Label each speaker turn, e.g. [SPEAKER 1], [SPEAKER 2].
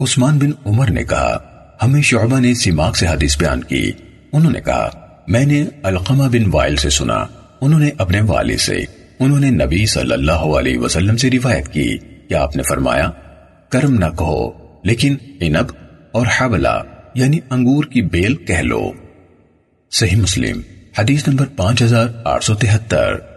[SPEAKER 1] عثمان بن عمر نے کہا، ہمیں شعبہ نے سماق سے حدیث بیان کی۔ انہوں نے کہا، میں نے القمہ بن وائل سے سنا۔ انہوں نے اپنے والد سے، انہوں نے نبی صلی اللہ علیہ وسلم سے روایت کی۔ کہ آپ نے فرمایا، کرم نہ کہو، لیکن انب اور حبلہ یعنی انگور کی بیل کہہ لو۔ صحیح مسلم، حدیث نمبر پانچ ہزار آٹھ سو تہتر۔